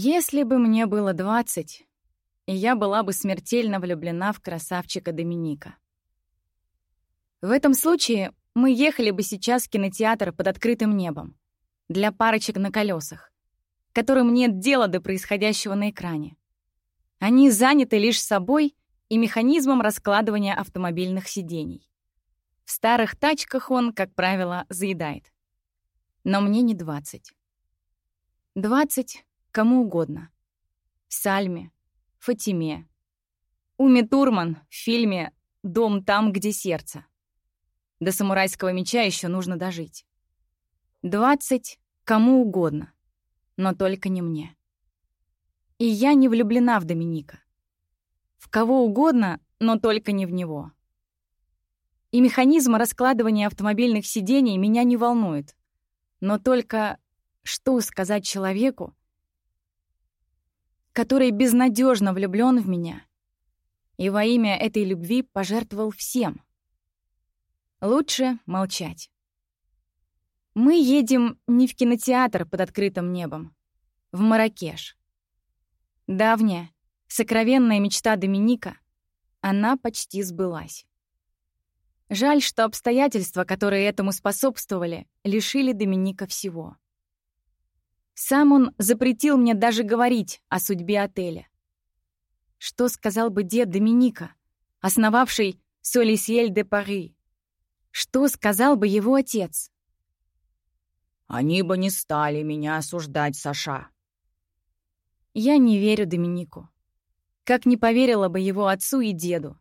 Если бы мне было двадцать, я была бы смертельно влюблена в красавчика Доминика. В этом случае мы ехали бы сейчас в кинотеатр под открытым небом для парочек на колесах, которым нет дела до происходящего на экране. Они заняты лишь собой и механизмом раскладывания автомобильных сидений. В старых тачках он, как правило, заедает. Но мне не 20. 20 кому угодно. Сальме, Фатиме, Уми Турман в фильме «Дом там, где сердце». До самурайского меча еще нужно дожить. 20 кому угодно, но только не мне. И я не влюблена в Доминика. В кого угодно, но только не в него. И механизм раскладывания автомобильных сидений меня не волнует. Но только что сказать человеку, который безнадежно влюблен в меня и во имя этой любви пожертвовал всем? Лучше молчать. Мы едем не в кинотеатр под открытым небом, в Маракеш. Давняя, сокровенная мечта Доминика, она почти сбылась. Жаль, что обстоятельства, которые этому способствовали, лишили Доминика всего. Сам он запретил мне даже говорить о судьбе отеля. Что сказал бы дед Доминика, основавший Солисьель де Пари? Что сказал бы его отец? «Они бы не стали меня осуждать, Саша». Я не верю Доминику. Как не поверила бы его отцу и деду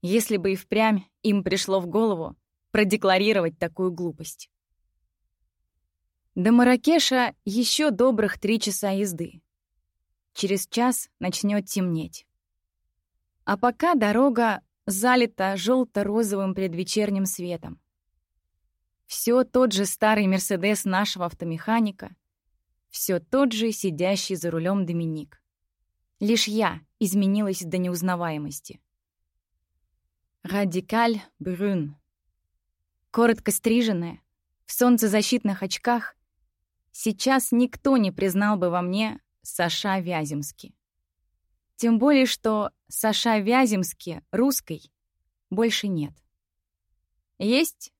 если бы и впрямь им пришло в голову продекларировать такую глупость. До Маракеша еще добрых три часа езды. Через час начнет темнеть. А пока дорога залита желто-розовым предвечерним светом. Все тот же старый Мерседес нашего автомеханика, все тот же сидящий за рулем Доминик. Лишь я изменилась до неузнаваемости. Радикаль Брюн. Коротко стриженная, в солнцезащитных очках, сейчас никто не признал бы во мне Саша Вяземский. Тем более, что Саша Вяземский русской больше нет. Есть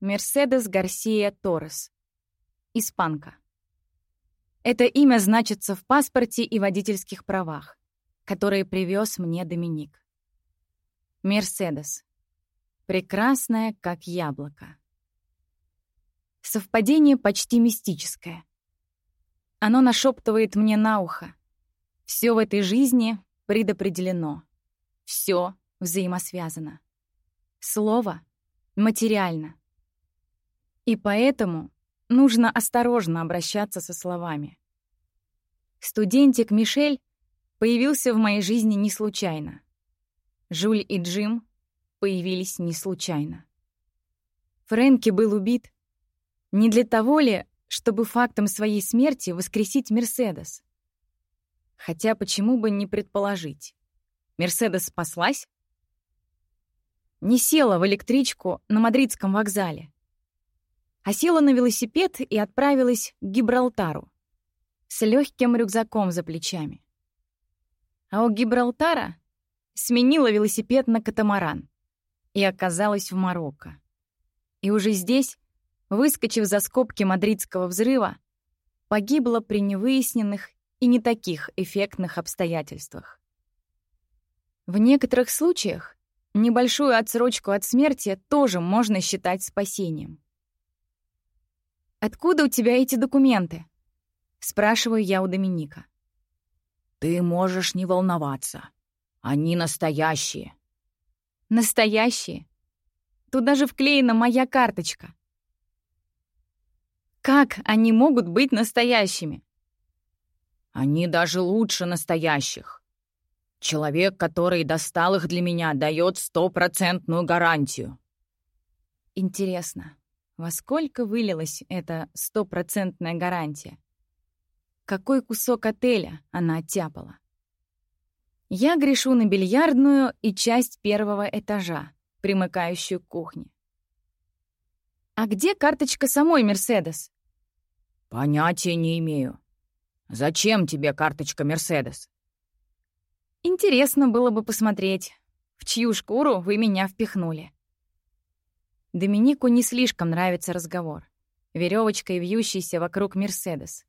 Мерседес Гарсия Торрес, испанка. Это имя значится в паспорте и водительских правах, которые привез мне Доминик. Мерседес. Прекрасная, как яблоко. Совпадение почти мистическое. Оно нашептывает мне на ухо. Все в этой жизни предопределено. Все взаимосвязано. Слово материально. И поэтому нужно осторожно обращаться со словами. Студентик Мишель появился в моей жизни не случайно. Жуль и Джим появились не случайно. Фрэнки был убит не для того ли, чтобы фактом своей смерти воскресить Мерседес. Хотя почему бы не предположить? Мерседес спаслась? Не села в электричку на мадридском вокзале, а села на велосипед и отправилась к Гибралтару с легким рюкзаком за плечами. А у Гибралтара сменила велосипед на катамаран и оказалась в Марокко. И уже здесь, выскочив за скобки мадридского взрыва, погибла при невыясненных и не таких эффектных обстоятельствах. В некоторых случаях небольшую отсрочку от смерти тоже можно считать спасением. «Откуда у тебя эти документы?» — спрашиваю я у Доминика. «Ты можешь не волноваться», они настоящие. Настоящие? Тут даже вклеена моя карточка. Как они могут быть настоящими? Они даже лучше настоящих. Человек, который достал их для меня, дает стопроцентную гарантию. Интересно, во сколько вылилась эта стопроцентная гарантия? Какой кусок отеля она оттяпала? Я грешу на бильярдную и часть первого этажа, примыкающую к кухне. «А где карточка самой Мерседес?» «Понятия не имею. «Зачем тебе карточка Мерседес?» «Интересно было бы посмотреть, в чью шкуру вы меня впихнули». Доминику не слишком нравится разговор, веревочкой вьющийся вокруг Мерседес.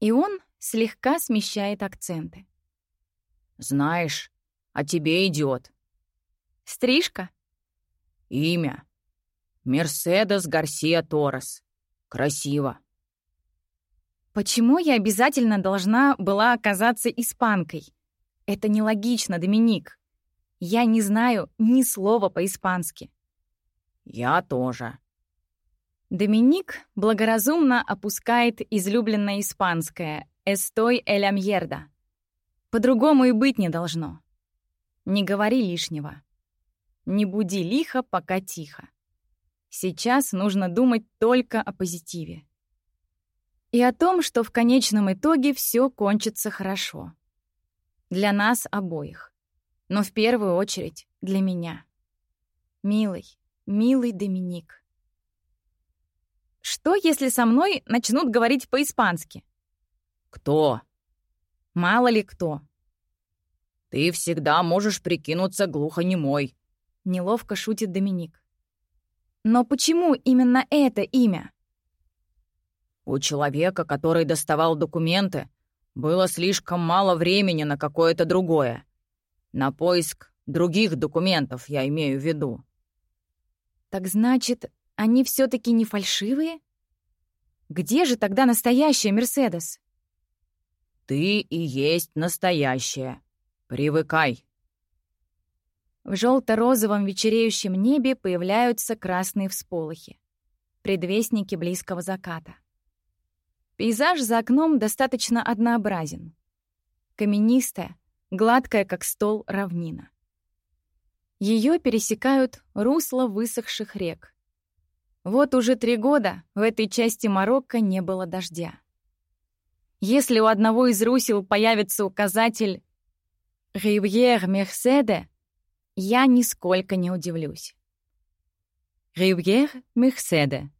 И он слегка смещает акценты. «Знаешь, а тебе идет. «Стрижка?» «Имя. Мерседес Гарсия Торрес. Красиво». «Почему я обязательно должна была оказаться испанкой? Это нелогично, Доминик. Я не знаю ни слова по-испански». «Я тоже». Доминик благоразумно опускает излюбленное испанское «Эстой эля мьерда». По-другому и быть не должно. Не говори лишнего. Не буди лихо, пока тихо. Сейчас нужно думать только о позитиве. И о том, что в конечном итоге все кончится хорошо. Для нас обоих. Но в первую очередь для меня. Милый, милый Доминик. Что, если со мной начнут говорить по-испански? Кто? Мало ли кто. Ты всегда можешь прикинуться глухонемой. Неловко шутит Доминик. Но почему именно это имя? У человека, который доставал документы, было слишком мало времени на какое-то другое. На поиск других документов, я имею в виду. Так значит, они все таки не фальшивые? Где же тогда настоящая Мерседес? Ты и есть настоящая. Привыкай. В желто-розовом вечереющем небе появляются красные всполохи. Предвестники близкого заката. Пейзаж за окном достаточно однообразен. Каменистая, гладкая, как стол, равнина. Ее пересекают русла высохших рек. Вот уже три года в этой части Марокко не было дождя. Если у одного из русел появится указатель «Ривьер Мерседе», я нисколько не удивлюсь. Ривьер Мерседе.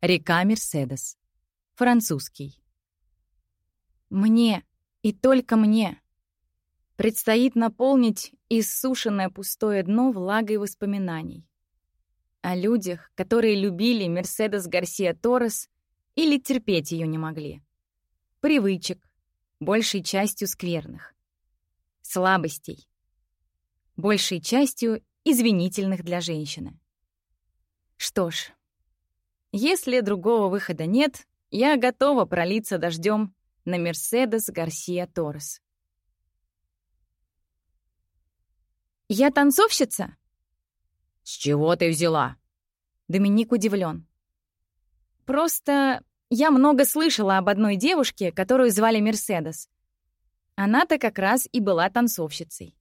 Река Мерседес. Французский. Мне, и только мне, предстоит наполнить иссушенное пустое дно влагой воспоминаний. О людях, которые любили Мерседес Гарсия Торрес или терпеть ее не могли. Привычек, большей частью скверных. Слабостей, большей частью извинительных для женщины. Что ж, если другого выхода нет, я готова пролиться дождем на Мерседес Гарсия Торрес. «Я танцовщица?» «С чего ты взяла?» Доминик удивлен. «Просто я много слышала об одной девушке, которую звали Мерседес. Она-то как раз и была танцовщицей.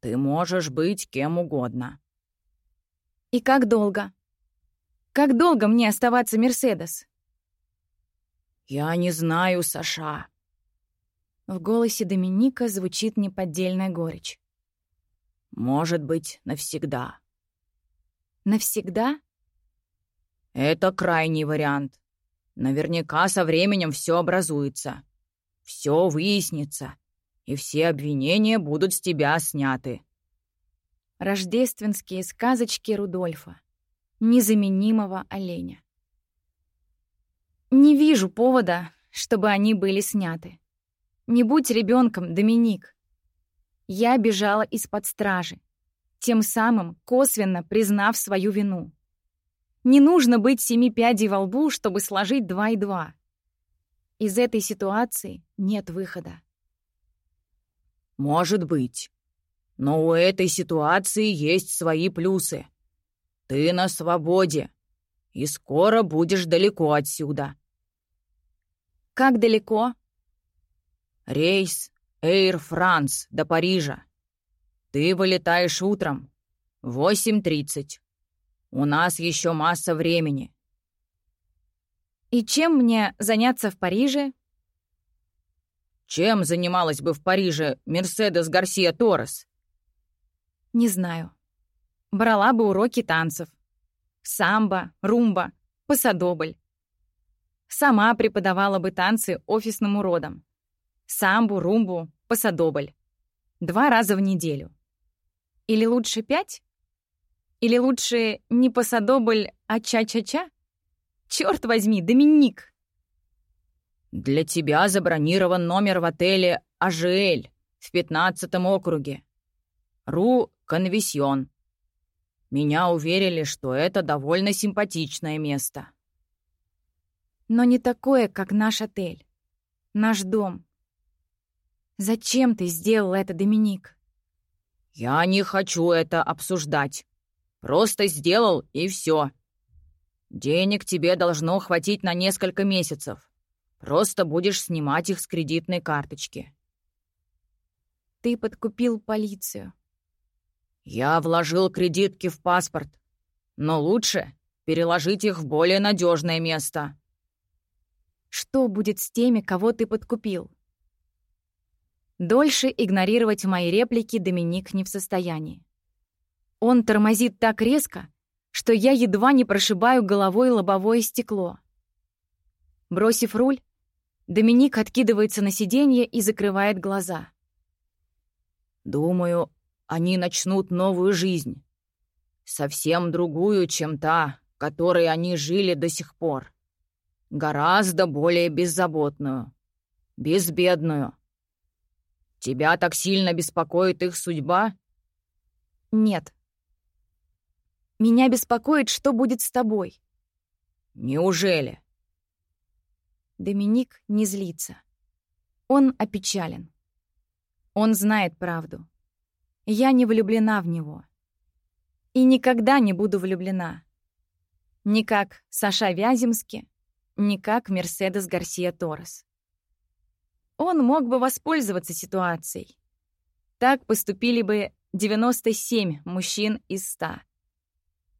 Ты можешь быть кем угодно. И как долго? Как долго мне оставаться Мерседес? Я не знаю, Саша. В голосе Доминика звучит неподдельная горечь. Может быть, навсегда. Навсегда? Это крайний вариант. Наверняка со временем все образуется. Все выяснится и все обвинения будут с тебя сняты». Рождественские сказочки Рудольфа. Незаменимого оленя. Не вижу повода, чтобы они были сняты. Не будь ребенком, Доминик. Я бежала из-под стражи, тем самым косвенно признав свою вину. Не нужно быть семи пядей во лбу, чтобы сложить два и два. Из этой ситуации нет выхода. «Может быть. Но у этой ситуации есть свои плюсы. Ты на свободе, и скоро будешь далеко отсюда». «Как далеко?» «Рейс Air France до Парижа. Ты вылетаешь утром, 8.30. У нас еще масса времени». «И чем мне заняться в Париже?» Чем занималась бы в Париже Мерседес Гарсия Торрес? Не знаю. Брала бы уроки танцев. Самбо, румба, пасадобль. сама преподавала бы танцы офисным уродам. Самбу, румбу, посадобль. Два раза в неделю. Или лучше пять? Или лучше не посадобль, а ча-ча-ча? Черт возьми, Доминик! Для тебя забронирован номер в отеле «Ажиэль» в пятнадцатом округе. Ру Конвисьон. Меня уверили, что это довольно симпатичное место. Но не такое, как наш отель. Наш дом. Зачем ты сделал это, Доминик? Я не хочу это обсуждать. Просто сделал, и все. Денег тебе должно хватить на несколько месяцев. Просто будешь снимать их с кредитной карточки. Ты подкупил полицию. Я вложил кредитки в паспорт. Но лучше переложить их в более надежное место. Что будет с теми, кого ты подкупил? Дольше игнорировать мои реплики Доминик не в состоянии. Он тормозит так резко, что я едва не прошибаю головой лобовое стекло. Бросив руль, Доминик откидывается на сиденье и закрывает глаза. «Думаю, они начнут новую жизнь. Совсем другую, чем та, которой они жили до сих пор. Гораздо более беззаботную, безбедную. Тебя так сильно беспокоит их судьба?» «Нет», меня беспокоит, что будет с тобой». «Неужели?» Доминик не злится. Он опечален. Он знает правду. Я не влюблена в него. И никогда не буду влюблена. Ни как Саша Вяземски, ни как Мерседес Гарсия Торрес. Он мог бы воспользоваться ситуацией. Так поступили бы 97 мужчин из 100.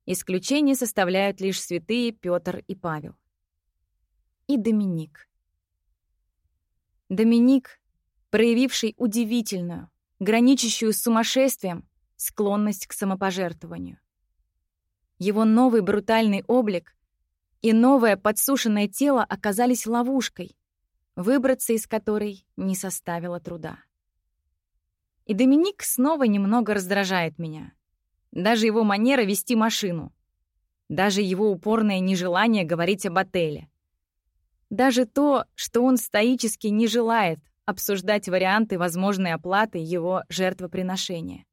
Исключение составляют лишь святые Петр и Павел. И Доминик. Доминик, проявивший удивительную, граничащую с сумасшествием, склонность к самопожертвованию. Его новый брутальный облик и новое подсушенное тело оказались ловушкой, выбраться из которой не составило труда. И Доминик снова немного раздражает меня. Даже его манера вести машину. Даже его упорное нежелание говорить об отеле. Даже то, что он стоически не желает обсуждать варианты возможной оплаты его жертвоприношения.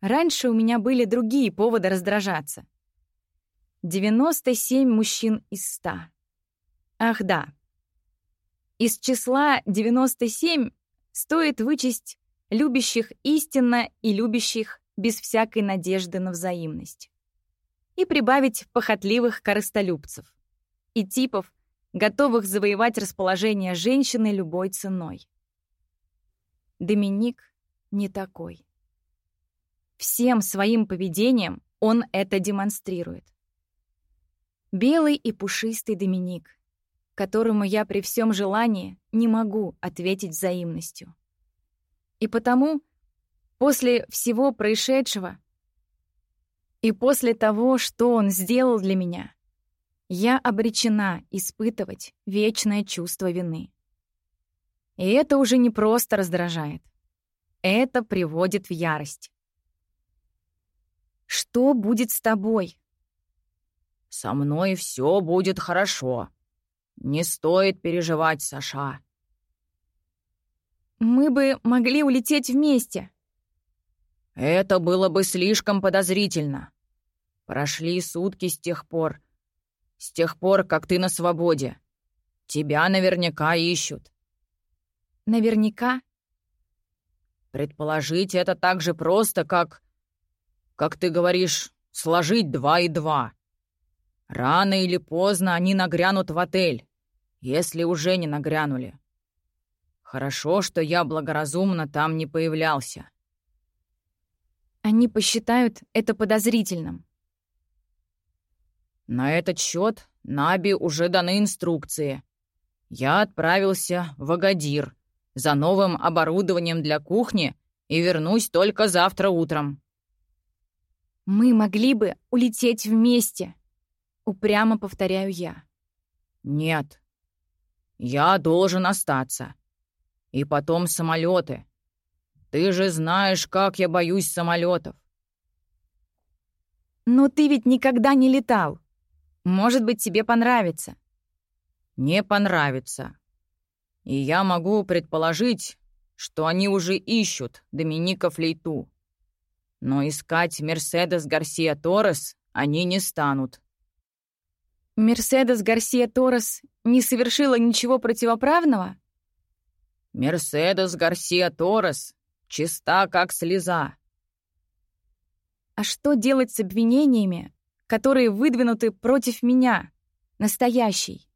Раньше у меня были другие поводы раздражаться. 97 мужчин из 100. Ах да. Из числа 97 стоит вычесть любящих истинно и любящих без всякой надежды на взаимность. И прибавить похотливых корыстолюбцев и типов, готовых завоевать расположение женщины любой ценой. Доминик не такой. Всем своим поведением он это демонстрирует. Белый и пушистый Доминик, которому я при всем желании не могу ответить взаимностью. И потому После всего происшедшего и после того, что он сделал для меня, я обречена испытывать вечное чувство вины. И это уже не просто раздражает. Это приводит в ярость. Что будет с тобой? Со мной все будет хорошо. Не стоит переживать, Саша. Мы бы могли улететь вместе. Это было бы слишком подозрительно. Прошли сутки с тех пор. С тех пор, как ты на свободе. Тебя наверняка ищут. Наверняка? Предположить это так же просто, как... Как ты говоришь, сложить два и два. Рано или поздно они нагрянут в отель, если уже не нагрянули. Хорошо, что я благоразумно там не появлялся. Они посчитают это подозрительным. На этот счет Наби уже даны инструкции. Я отправился в Агадир за новым оборудованием для кухни и вернусь только завтра утром. «Мы могли бы улететь вместе», — упрямо повторяю я. «Нет. Я должен остаться. И потом самолеты. Ты же знаешь, как я боюсь самолетов. Но ты ведь никогда не летал. Может быть, тебе понравится. Не понравится. И я могу предположить, что они уже ищут Доминика Флейту. Но искать Мерседес Гарсия Торрес они не станут. Мерседес Гарсия Торрес не совершила ничего противоправного? Мерседес Гарсия Торрес чиста, как слеза. А что делать с обвинениями, которые выдвинуты против меня, настоящий?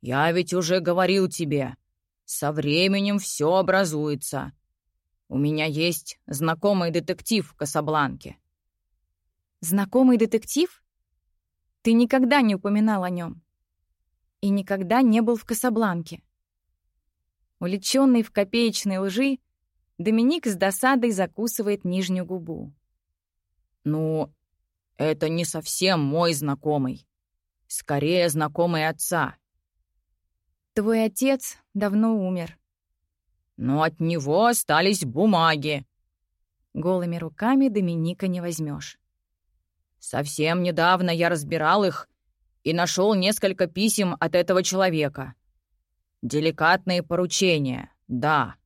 Я ведь уже говорил тебе, со временем все образуется. У меня есть знакомый детектив в Касабланке. Знакомый детектив? Ты никогда не упоминал о нем. И никогда не был в Касабланке. Уличенный в копеечной лжи, Доминик с досадой закусывает нижнюю губу. «Ну, это не совсем мой знакомый. Скорее, знакомый отца». «Твой отец давно умер». «Но от него остались бумаги». Голыми руками Доминика не возьмешь. «Совсем недавно я разбирал их и нашел несколько писем от этого человека. Деликатные поручения, да.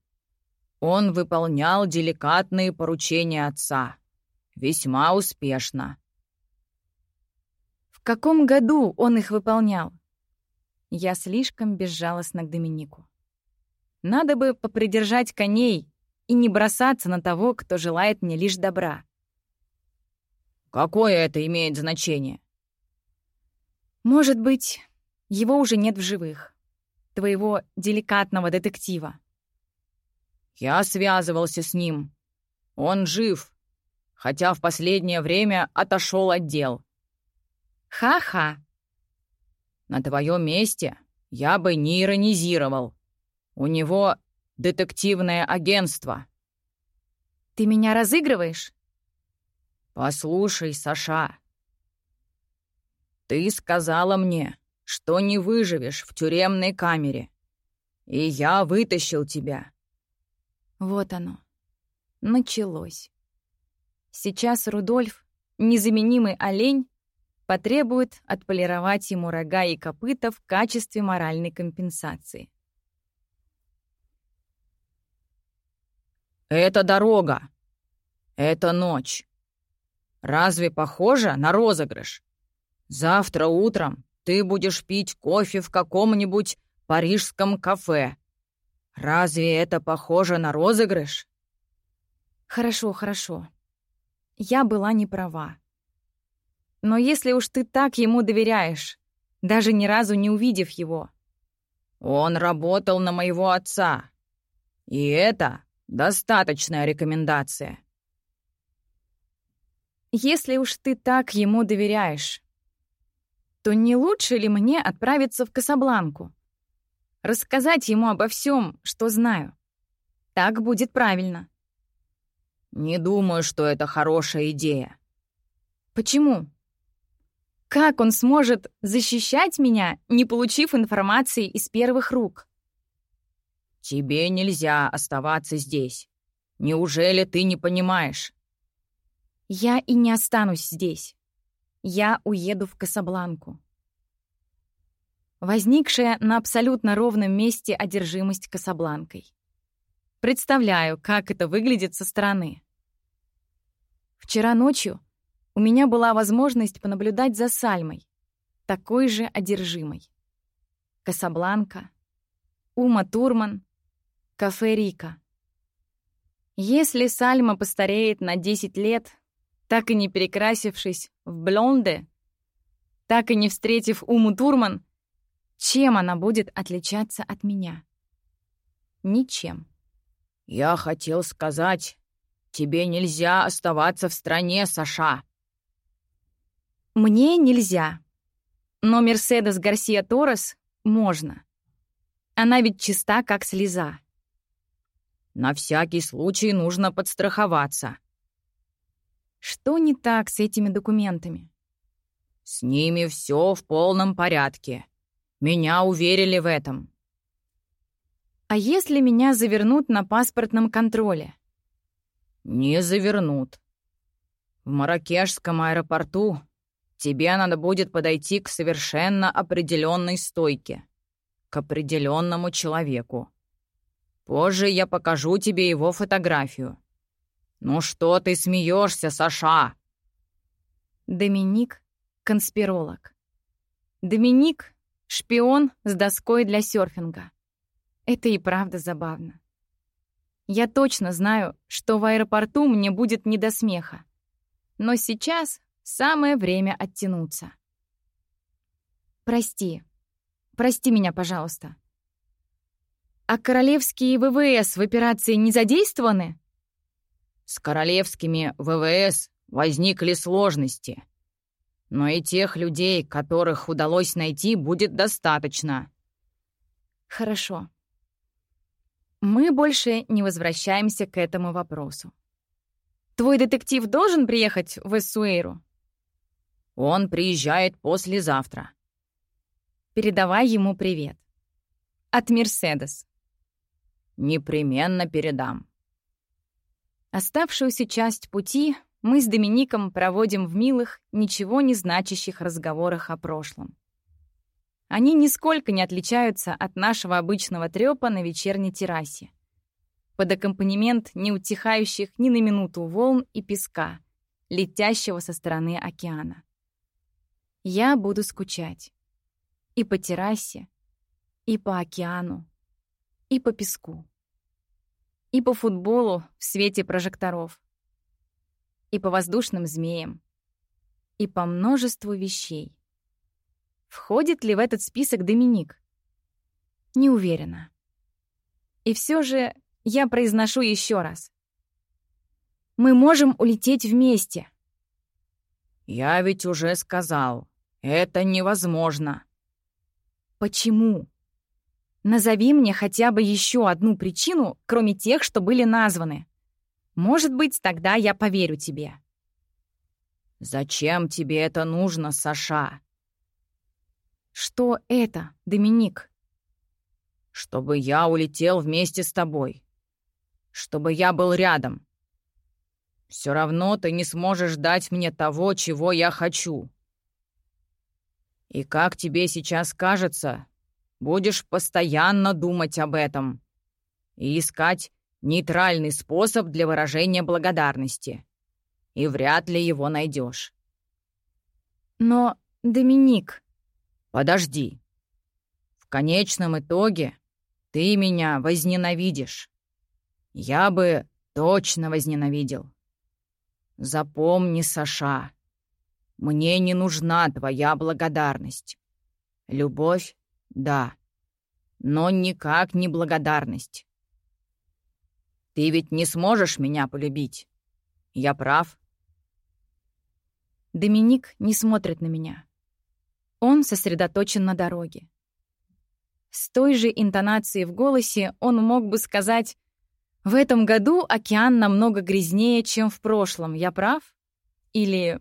Он выполнял деликатные поручения отца». Весьма успешно. В каком году он их выполнял? Я слишком безжалостна к Доминику. Надо бы попридержать коней и не бросаться на того, кто желает мне лишь добра. Какое это имеет значение? Может быть, его уже нет в живых. Твоего деликатного детектива. Я связывался с ним. Он жив хотя в последнее время отошел от дел. Ха-ха. На твоем месте я бы не иронизировал. У него детективное агентство. Ты меня разыгрываешь? Послушай, Саша. Ты сказала мне, что не выживешь в тюремной камере. И я вытащил тебя. Вот оно. Началось. Сейчас Рудольф, незаменимый олень, потребует отполировать ему рога и копыта в качестве моральной компенсации. «Это дорога. Это ночь. Разве похоже на розыгрыш? Завтра утром ты будешь пить кофе в каком-нибудь парижском кафе. Разве это похоже на розыгрыш?» «Хорошо, хорошо», я была не права. Но если уж ты так ему доверяешь, даже ни разу не увидев его... Он работал на моего отца. И это достаточная рекомендация. Если уж ты так ему доверяешь, то не лучше ли мне отправиться в Касабланку? Рассказать ему обо всем, что знаю. Так будет правильно. «Не думаю, что это хорошая идея». «Почему?» «Как он сможет защищать меня, не получив информации из первых рук?» «Тебе нельзя оставаться здесь. Неужели ты не понимаешь?» «Я и не останусь здесь. Я уеду в Касабланку». Возникшая на абсолютно ровном месте одержимость Касабланкой. Представляю, как это выглядит со стороны. Вчера ночью у меня была возможность понаблюдать за Сальмой, такой же одержимой. Касабланка, Ума Турман, кафе Рика. Если Сальма постареет на 10 лет, так и не перекрасившись в блонде, так и не встретив Уму Турман, чем она будет отличаться от меня? Ничем. «Я хотел сказать, тебе нельзя оставаться в стране, Саша». «Мне нельзя. Но Мерседес Гарсия Торрес можно. Она ведь чиста, как слеза». «На всякий случай нужно подстраховаться». «Что не так с этими документами?» «С ними все в полном порядке. Меня уверили в этом. А если меня завернут на паспортном контроле? Не завернут. В Маракешском аэропорту тебе надо будет подойти к совершенно определенной стойке, к определенному человеку. Позже я покажу тебе его фотографию. Ну что ты смеешься, Саша? Доминик — конспиролог. Доминик — шпион с доской для серфинга. Это и правда забавно. Я точно знаю, что в аэропорту мне будет не до смеха. Но сейчас самое время оттянуться. Прости. Прости меня, пожалуйста. А королевские ВВС в операции не задействованы? С королевскими ВВС возникли сложности. Но и тех людей, которых удалось найти, будет достаточно. Хорошо. Мы больше не возвращаемся к этому вопросу. Твой детектив должен приехать в Эссуэйру? Он приезжает послезавтра. Передавай ему привет. От Мерседес. Непременно передам. Оставшуюся часть пути мы с Домиником проводим в милых, ничего не значащих разговорах о прошлом. Они нисколько не отличаются от нашего обычного трёпа на вечерней террасе. Под аккомпанемент неутихающих ни на минуту волн и песка, летящего со стороны океана. Я буду скучать. И по террасе, и по океану, и по песку и по футболу в свете прожекторов, и по воздушным змеям, и по множеству вещей. Входит ли в этот список Доминик? Не уверена. И все же я произношу еще раз. Мы можем улететь вместе. Я ведь уже сказал, это невозможно. Почему? Назови мне хотя бы еще одну причину, кроме тех, что были названы. Может быть, тогда я поверю тебе. Зачем тебе это нужно, Саша? Что это, Доминик? Чтобы я улетел вместе с тобой. Чтобы я был рядом. Все равно ты не сможешь дать мне того, чего я хочу. И как тебе сейчас кажется, Будешь постоянно думать об этом и искать нейтральный способ для выражения благодарности. И вряд ли его найдешь. Но, Доминик... Подожди. В конечном итоге ты меня возненавидишь. Я бы точно возненавидел. Запомни, Саша, мне не нужна твоя благодарность. Любовь да, но никак не благодарность. Ты ведь не сможешь меня полюбить. Я прав. Доминик не смотрит на меня. Он сосредоточен на дороге. С той же интонацией в голосе он мог бы сказать «В этом году океан намного грязнее, чем в прошлом. Я прав?» Или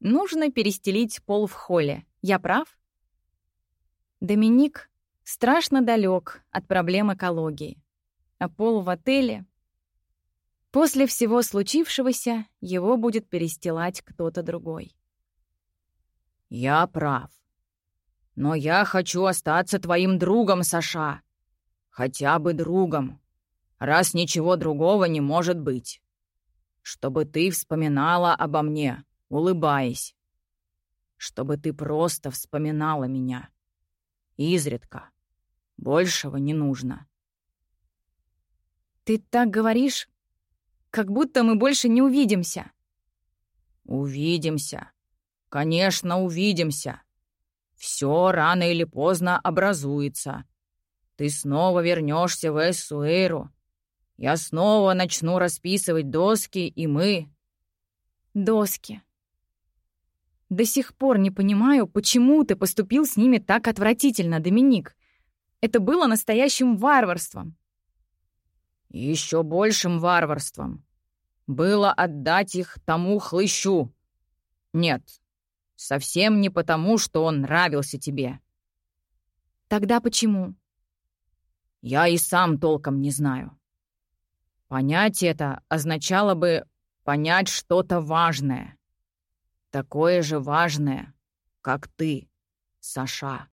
«Нужно перестелить пол в холле. Я прав?» Доминик страшно далек от проблем экологии, а пол в отеле... После всего случившегося его будет перестилать кто-то другой. «Я прав. Но я хочу остаться твоим другом, Саша. Хотя бы другом, раз ничего другого не может быть. Чтобы ты вспоминала обо мне, улыбаясь. Чтобы ты просто вспоминала меня». Изредка. Большего не нужно. Ты так говоришь, как будто мы больше не увидимся. Увидимся. Конечно, увидимся. Все рано или поздно образуется. Ты снова вернешься в Эссуэру. Я снова начну расписывать доски, и мы... Доски. До сих пор не понимаю, почему ты поступил с ними так отвратительно, Доминик. Это было настоящим варварством. Еще большим варварством было отдать их тому хлыщу. Нет, совсем не потому, что он нравился тебе. Тогда почему? Я и сам толком не знаю. Понять это означало бы понять что-то важное. Такое же важное, как ты, Саша.